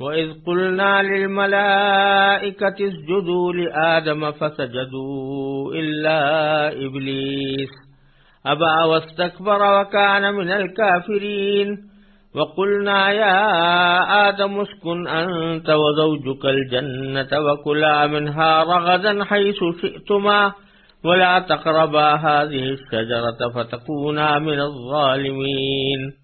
وَإِذْ قُلْنَا لِلْمَلَائِكَةِ اسْجُدُوا لِآدَمَ فَسَجَدُوا إِلَّا إِبْلِيسَ أَبَى وَاسْتَكْبَرَ وَكَانَ مِنَ الْكَافِرِينَ وَقُلْنَا يَا آدَمُ اسْكُنْ أَنْتَ وَزَوْجُكَ الْجَنَّةَ وَكُلَا مِنْهَا رَغَدًا حَيْثُ شِئْتُمَا وَلَا تَقْرَبَا هَذِهِ الشَّجَرَةَ فَتَكُونَا مِنَ الظَّالِمِينَ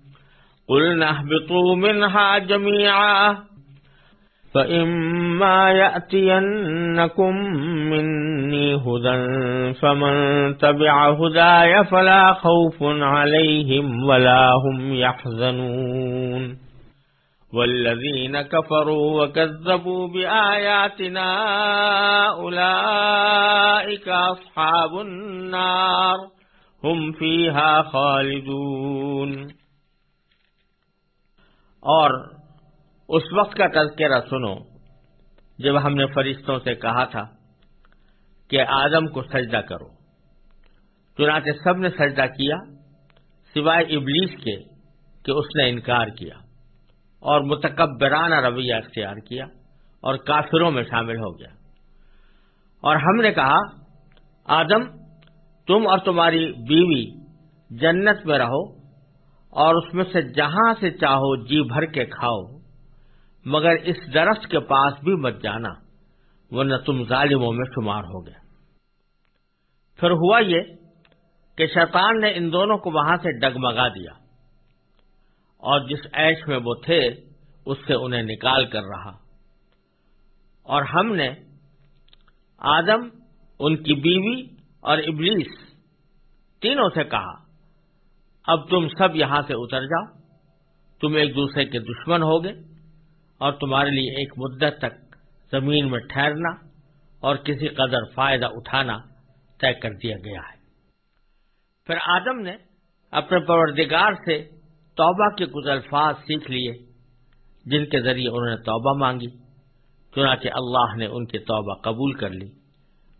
قلنا اهبطوا منها جميعا فإما يأتينكم مني هدى فمن تبع هداي فلا خوف عليهم ولا هم يحزنون والذين كفروا وكذبوا بآياتنا أولئك أصحاب النار هم فيها خالدون اور اس وقت کا تذکرہ سنو، جب ہم نے فرشتوں سے کہا تھا کہ آدم کو سجدہ کرو۔ چنانچہ سب نے سجدہ کیا، سوائے ابلیس کے کہ اس نے انکار کیا اور متکبرانہ رویہ اختیار کیا اور کافروں میں شامل ہو گیا۔ اور ہم نے کہا، آدم، تم اور تمہاری بیوی جنت میں رہو اور اس میں سے جہاں سے چاہو جی بھر کے کھاؤ، مگر اس درخت کے پاس بھی مت جانا، ورنہ تم ظالموں میں شمار ہو گئے پھر ہوا یہ کہ شیطان نے ان دونوں کو وہاں سے ڈگمگا دیا، اور جس ایش میں وہ تھے، اس سے انہیں نکال کر رہا۔ اور ہم نے آدم، ان کی بیوی اور ابلیس تینوں سے کہا اب تم سب یہاں سے اتر جاؤ۔ تم ایک دوسرے کے دشمن ہوگے اور تمہارے لیے ایک مدت تک زمین میں ٹھہرنا اور کسی قدر فائدہ اٹھانا طے کر دیا گیا ہے۔ پھر آدم نے اپنے پروردگار سے توبہ کے کچھ الفاظ سیکھ لیے، جن کے ذریعے انہوں نے توبہ مانگی۔ چنانچہ اللہ نے ان کی توبہ قبول کر لی۔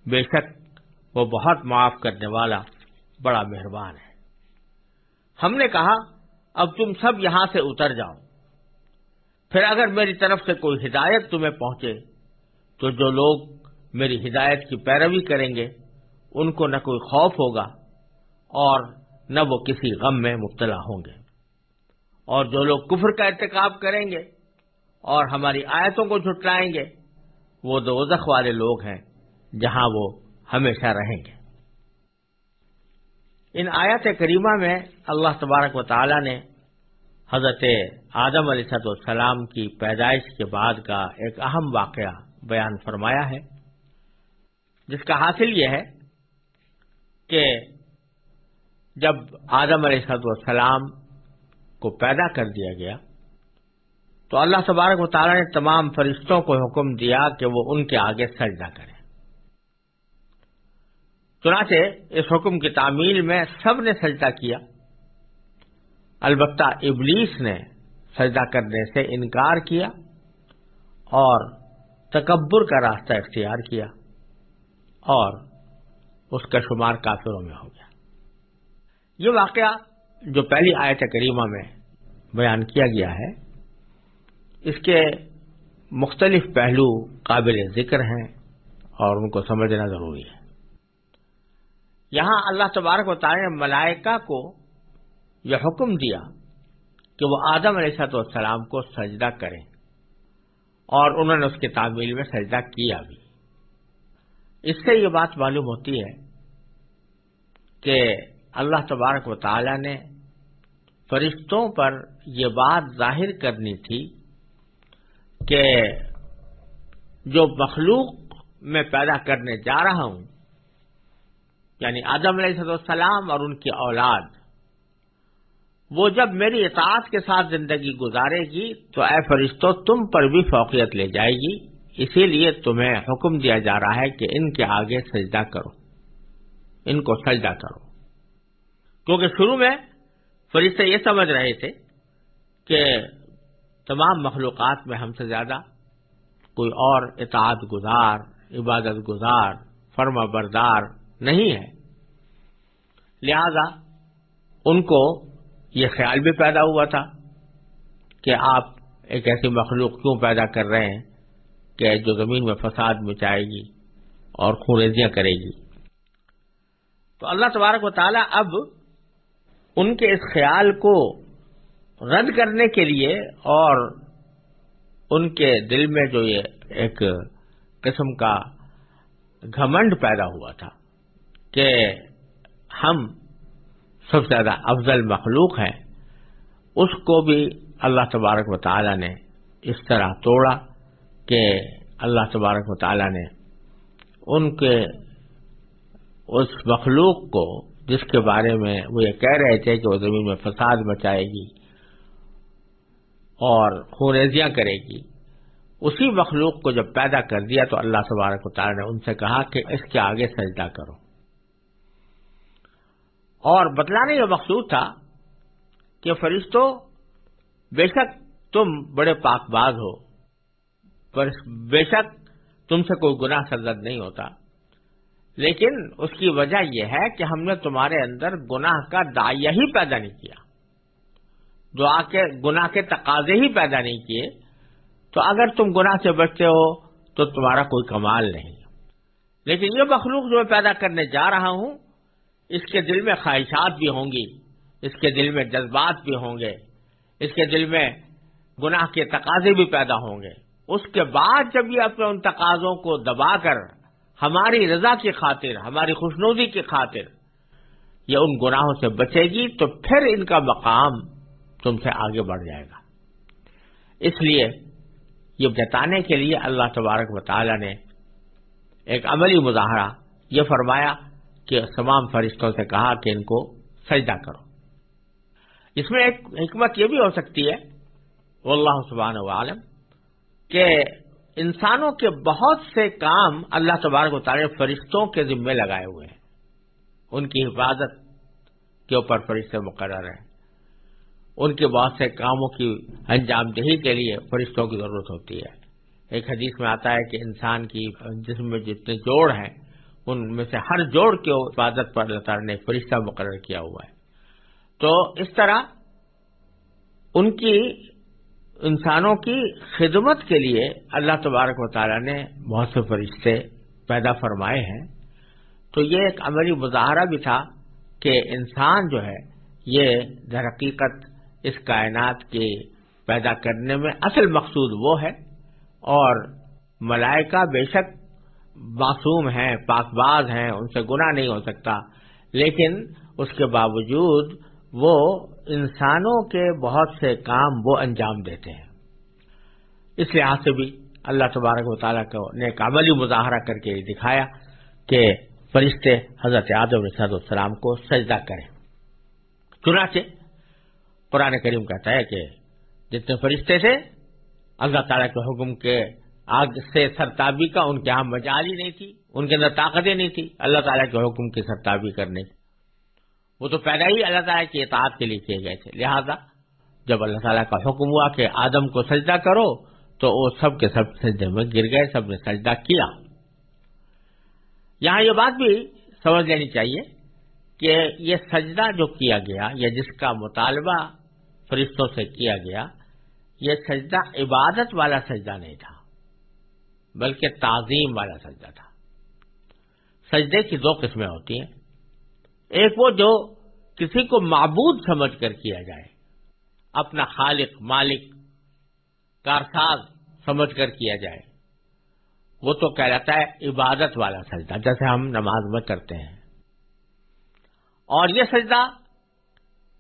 بے شک وہ بہت معاف کرنے والا بڑا مہربان ہے۔ ہم نے کہا، اب تم سب یہاں سے اتر جاؤ۔ پھر اگر میری طرف سے کوئی ہدایت تمہیں پہنچے، تو جو لوگ میری ہدایت کی پیروی کریں گے، ان کو نہ کوئی خوف ہوگا اور نہ وہ کسی غم میں مبتلا ہوں گے۔ اور جو لوگ کفر کا ارتکاب کریں گے اور ہماری آیتوں کو جھٹلائیں گے، وہ دوزخ والے لوگ ہیں جہاں وہ ہمیشہ رہیں گے۔ ان آیات کریمہ میں اللہ تبارک و تعالی نے حضرت آدم علیہ صد السلام کی پیدائش کے بعد کا ایک اہم واقعہ بیان فرمایا ہے، جس کا حاصل یہ ہے کہ جب آدم علیہ صد السلام کو پیدا کر دیا گیا، تو اللہ تبارک و تعالیٰ نے تمام فرشتوں کو حکم دیا کہ وہ ان کے آگے سجدہ کریں۔ چنانچہ اس حکم کی تعمیل میں سب نے سجدہ کیا۔ البتہ ابلیس نے سجدہ کرنے سے انکار کیا اور تکبر کا راستہ اختیار کیا اور اس کا شمار کافروں میں ہو گیا۔ یہ واقعہ جو پہلی آیت کریمہ میں بیان کیا گیا ہے، اس کے مختلف پہلو قابل ذکر ہیں اور ان کو سمجھنا ضروری ہے۔ یہاں اللہ تبارک و تعالی نے ملائکہ کو یہ حکم دیا کہ وہ آدم علیہ صاحب والسلام کو سجدہ کریں اور انہوں نے اس کے تعمیل میں سجدہ کیا بھی۔ اس سے یہ بات معلوم ہوتی ہے کہ اللہ تبارک و تعالی نے فرشتوں پر یہ بات ظاہر کرنی تھی کہ جو مخلوق میں پیدا کرنے جا رہا ہوں یعنی آدم علیہ السلام اور ان کی اولاد، وہ جب میری اطاعت کے ساتھ زندگی گزارے گی تو اے فرشتوں تم پر بھی فوقیت لے جائے گی۔ اسی لیے تمہیں حکم دیا جا رہا ہے کہ ان کے آگے سجدہ کرو۔ ان کو سجدہ کرو۔ کیونکہ شروع میں فرشتے یہ سمجھ رہے تھے کہ تمام مخلوقات میں ہم سے زیادہ کوئی اور اطاعت گزار، عبادت گزار، فرما بردار نہیں ہے۔ لہذا ان کو یہ خیال بھی پیدا ہوا تھا کہ آپ ایک ایسی مخلوق کیوں پیدا کر رہے ہیں کہ جو زمین میں فساد مچائے گی اور خوریزیاں کرے گی۔ تو اللہ تبارک و تعالیٰ اب ان کے اس خیال کو رد کرنے کے لیے اور ان کے دل میں جو یہ ایک قسم کا گھمنڈ پیدا ہوا تھا۔ کہ ہم سب سے زیادہ افضل مخلوق ہیں، اس کو بھی اللہ تبارک و تعالی نے اس طرح توڑا کہ اللہ تبارک و تعالی نے ان کے، اس مخلوق کو جس کے بارے میں وہ یہ کہہ رہے تھے کہ وہ زمین میں فساد مچائے گی اور خوریزیاں کرے گی، اسی مخلوق کو جب پیدا کر دیا تو اللہ تبارک و تعالی نے ان سے کہا کہ اس کے آگے سجدہ کرو۔ اور بتلانے یہ مقصود تھا کہ فرشتوں بے شک تم بڑے پاک باز ہو، پر بے شک تم سے کوئی گناہ سرزد نہیں ہوتا۔ لیکن اس کی وجہ یہ ہے کہ ہم نے تمہارے اندر گناہ کا دائیا ہی پیدا نہیں کیا۔ دعا کے، گناہ کے تقاضے ہی پیدا نہیں کیے۔ تو اگر تم گناہ سے بچتے ہو تو تمہارا کوئی کمال نہیں۔ لیکن یہ مخلوق جو میں پیدا کرنے جا رہا ہوں اس کے دل میں خواہشات بھی ہوں گی، اس کے دل میں جذبات بھی ہوں گے، اس کے دل میں گناہ کے تقاضے بھی پیدا ہوں گے۔ اس کے بعد جب یہ اپنے ان تقاضوں کو دبا کر ہماری رضا کی خاطر، ہماری خوشنودی کی خاطر یہ ان گناہوں سے بچے گی، تو پھر ان کا مقام تم سے آگے بڑھ جائے گا۔ اس لیے یہ بتانے کے لیے اللہ تبارک و تعالی نے ایک عملی مظاہرہ یہ فرمایا کہ تمام فرشتوں سے کہا کہ ان کو سجدہ کرو۔ اس میں ایک حکمت یہ بھی ہو سکتی ہے، واللہ سبحانہ عالم کہ انسانوں کے بہت سے کام اللہ تبارک و تعالی فرشتوں کے ذمے لگائے ہوئے ہیں۔ ان کی حفاظت کے اوپر فرشتے مقرر ہیں۔ ان کے بہت سے کاموں کی انجام دہی کے لیے فرشتوں کی ضرورت ہوتی ہے۔ ایک حدیث میں آتا ہے کہ انسان کی جسم میں جتنے جوڑ ہیں ان میں سے ہر جوڑ کے حفاظت پر اللہ تعالیٰ نے فرشتہ مقرر کیا ہوا ہے۔ تو اس طرح ان کی انسانوں کی خدمت کے لیے اللہ تبارک و تعالیٰ نے بہت سے فرشتے پیدا فرمائے ہیں۔ تو یہ ایک عملی مظاہرہ بھی تھا کہ انسان جو ہے، یہ در حقیقت اس کائنات کے پیدا کرنے میں اصل مقصود وہ ہے اور ملائکہ بے شک معصوم ہیں پاک باز ہیں، ان سے گناہ نہیں ہو سکتا۔ لیکن اس کے باوجود وہ انسانوں کے بہت سے کام وہ انجام دیتے ہیں۔ اس لحاظ سے بھی اللہ تبارک و تعالیٰ کو نے ایک عملی مظاہرہ کر کے دکھایا کہ فرشتے حضرت آدم صد السلام کو سجدہ کریں۔ چنانچہ قرآن کریم کہتا ہے کہ جتنے فرشتے تھے، اللہ تعالیٰ کے حکم کے آگ سے سرتابی کا ان کے یہاں مجال ہی نہیں تھی، ان کے اندر طاقتیں نہیں تھی اللہ تعالیٰ کے حکم کی سرتابی کرنے۔ کی وہ تو پیدا ہی اللہ تعالیٰ کی اطاعت کے لیے کیے گئے تھے۔ لہذا جب اللہ تعالیٰ کا حکم ہوا کہ آدم کو سجدہ کرو، تو وہ سب کے سب سجدے میں گر گئے، سب نے سجدہ کیا۔ یہاں یہ بات بھی سمجھ لینی چاہیے کہ یہ سجدہ جو کیا گیا، یا جس کا مطالبہ فرشتوں سے کیا گیا، یہ سجدہ عبادت والا سجدہ نہیں تھا۔ بلکہ تعظیم والا سجدہ تھا۔ سجدے کی دو قسمیں ہوتی ہیں۔ ایک وہ جو کسی کو معبود سمجھ کر کیا جائے، اپنا خالق، مالک، کارساز سمجھ کر کیا جائے۔ وہ تو کہلاتا ہے عبادت والا سجدہ، جیسے ہم نماز میں کرتے ہیں۔ اور یہ سجدہ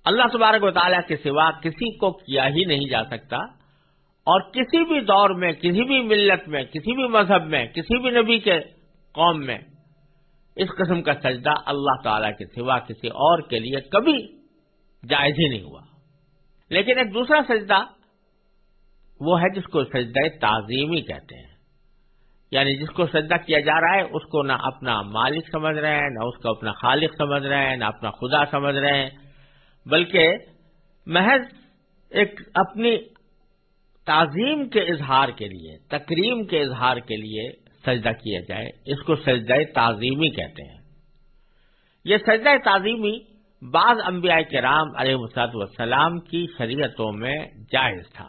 اللہ تبارک و تعالیٰ کے سوا کسی کو کیا ہی نہیں جا سکتا۔ اور کسی بھی دور میں، کسی بھی ملت میں، کسی بھی مذہب میں، کسی بھی نبی کے قوم میں اس قسم کا سجدہ اللہ تعالی کے سوا کسی اور کے لیے کبھی جائز ہی نہیں ہوا۔ لیکن ایک دوسرا سجدہ وہ ہے جس کو سجدہ تعظیمی کہتے ہیں۔ یعنی جس کو سجدہ کیا جا رہا ہے، اس کو نہ اپنا مالک سمجھ رہے ہیں، نہ اس کو اپنا خالق سمجھ رہے ہیں، نہ اپنا خدا سمجھ رہے ہیں۔ بلکہ محض ایک اپنی تعظیم کے اظہار کے لیے، تکریم کے اظہار کے لیے سجدہ کیا جائے، اس کو سجدہ تعظیمی کہتے ہیں۔ یہ سجدہ تعظیمی بعض انبیاء کرام علیہ مساط والسلام کی شریعتوں میں جائز تھا۔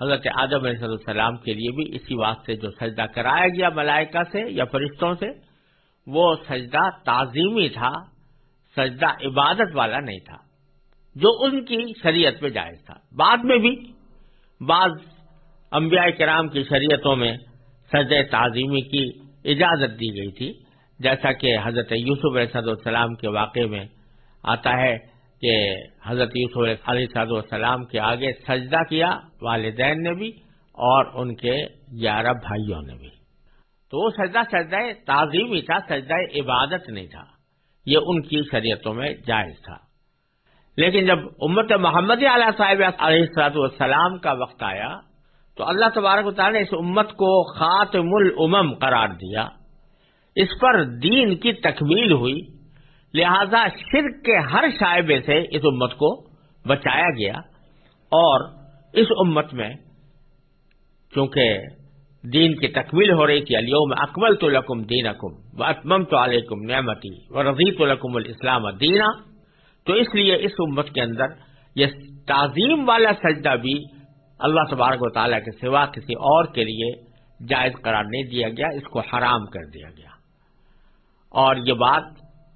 حضرت آدم علیہ السلام کے لیے بھی اسی واسطے جو سجدہ کرایا گیا ملائکہ سے یا فرشتوں سے، وہ سجدہ تعظیمی تھا، سجدہ عبادت والا نہیں تھا، جو ان کی شریعت میں جائز تھا۔ بعد میں بھی بعض انبیاء کرام کی شریعتوں میں سجدہ تعظیمی کی اجازت دی گئی تھی، جیسا کہ حضرت یوسف علیہ السلام کے واقعے میں آتا ہے کہ حضرت یوسف علیہ صد السلام کے آگے سجدہ کیا، والدین نے بھی اور ان کے گیارہ بھائیوں نے بھی۔ تو وہ سجدہ سجدہ تعظیمی تھا، سجدہ عبادت نہیں تھا، یہ ان کی شریعتوں میں جائز تھا۔ لیکن جب امت محمد علیہ صاحب علیہ السلاط والسلام کا وقت آیا، تو اللہ تبارک و تعالیٰ نے اس امت کو خاتم الامم قرار دیا۔ اس پر دین کی تکمیل ہوئی، لہذا شرک کے ہر شائبے سے اس امت کو بچایا گیا۔ اور اس امت میں چونکہ دین کی تکمیل ہو رہی تھی الوم اکمل تو لکم دین اکم و اکمم تو علیکم نعمتی و رضی تو لکم الاسلام دینا۔ تو اس لیے اس امت کے اندر یہ تعظیم والا سجدہ بھی اللہ تبارک و تعالیٰ کے سوا کسی اور کے لیے جائز قرار نہیں دیا گیا، اس کو حرام کر دیا گیا۔ اور یہ بات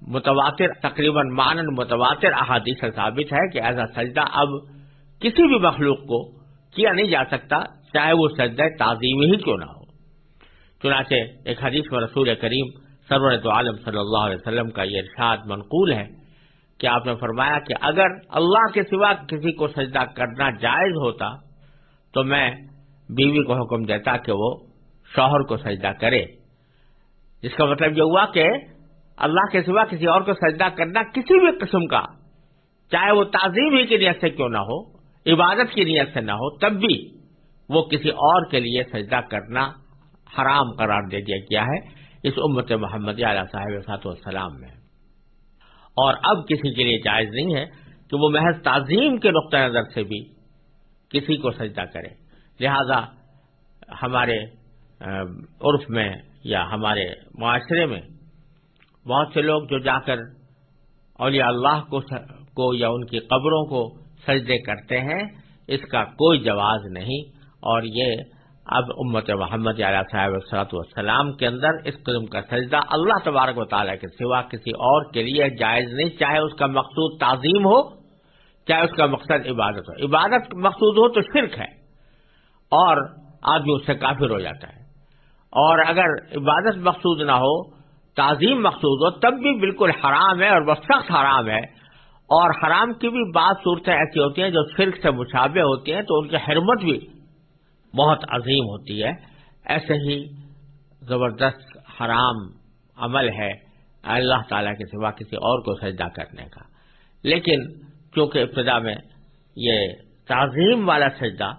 متواتر، تقریباً مانن متواتر احادیث سے ثابت ہے کہ ایسا سجدہ اب کسی بھی مخلوق کو کیا نہیں جا سکتا، چاہے وہ سجدہ تعظیم ہی کیوں نہ ہو۔ چنانچہ ایک حدیث میں رسول کریم سرورت عالم صلی اللہ علیہ وسلم کا یہ ارشاد منقول ہے کہ آپ نے فرمایا کہ اگر اللہ کے سوا کسی کو سجدہ کرنا جائز ہوتا تو میں بیوی کو حکم دیتا کہ وہ شوہر کو سجدہ کرے۔ اس کا مطلب یہ ہوا کہ اللہ کے سوا کسی اور کو سجدہ کرنا کسی بھی قسم کا، چاہے وہ تعظیم ہی کی نیت سے کیوں نہ ہو، عبادت کی نیت سے نہ ہو، تب بھی وہ کسی اور کے لیے سجدہ کرنا حرام قرار دے دیا گیا ہے۔ اس امت محمد علیہ صاحب والسلام میں۔ اور اب کسی کے لیے جائز نہیں ہے کہ وہ محض تعظیم کے نقطۂ نظر سے بھی کسی کو سجدہ کرے۔ لہذا ہمارے عرف میں یا ہمارے معاشرے میں بہت سے لوگ جو جا کر اولیاء اللہ کو یا ان کی قبروں کو سجدے کرتے ہیں، اس کا کوئی جواز نہیں اور یہ اب امت محمد علیہ صاحب صلاحت والسلام کے اندر اس قسم کا سجدہ اللہ تبارک و تعالیٰ کے سوا کسی اور کے لیے جائز نہیں، چاہے اس کا مقصود تعظیم ہو، چاہے اس کا مقصد عبادت ہو۔ عبادت مقصود ہو تو شرک ہے، اور آدمی اس سے کافر ہو جاتا ہے۔ اور اگر عبادت مقصود نہ ہو، تعظیم مقصود ہو، تب بھی بالکل حرام ہے اور وہ سخت حرام ہے۔ اور حرام کی بھی بعض صورتیں ایسی ہوتی ہیں جو شرک سے مشابہ ہوتی ہیں، تو ان کی حرمت بھی بہت عظیم ہوتی ہے۔ ایسے ہی زبردست حرام عمل ہے اللہ تعالی کے سوا کسی اور کو سجدہ کرنے کا۔ لیکن چونکہ ابتدا میں یہ تعظیم والا سجدہ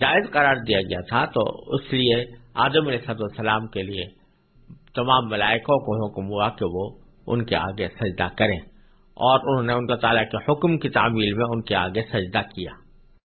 جائز قرار دیا گیا تھا، تو اس لیے آدم علیہ السلام کے لیے تمام ملائکوں کو حکم ہوا کہ وہ ان کے آگے سجدہ کریں۔ اور انہوں نے ان کا تعالیٰ کے حکم کی تعمیل میں ان کے آگے سجدہ کیا۔